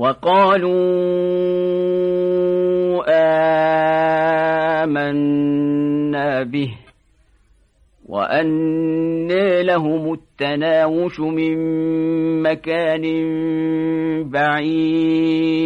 وقالوا آمنا به وأني لهم التناوش من مكان بعيد.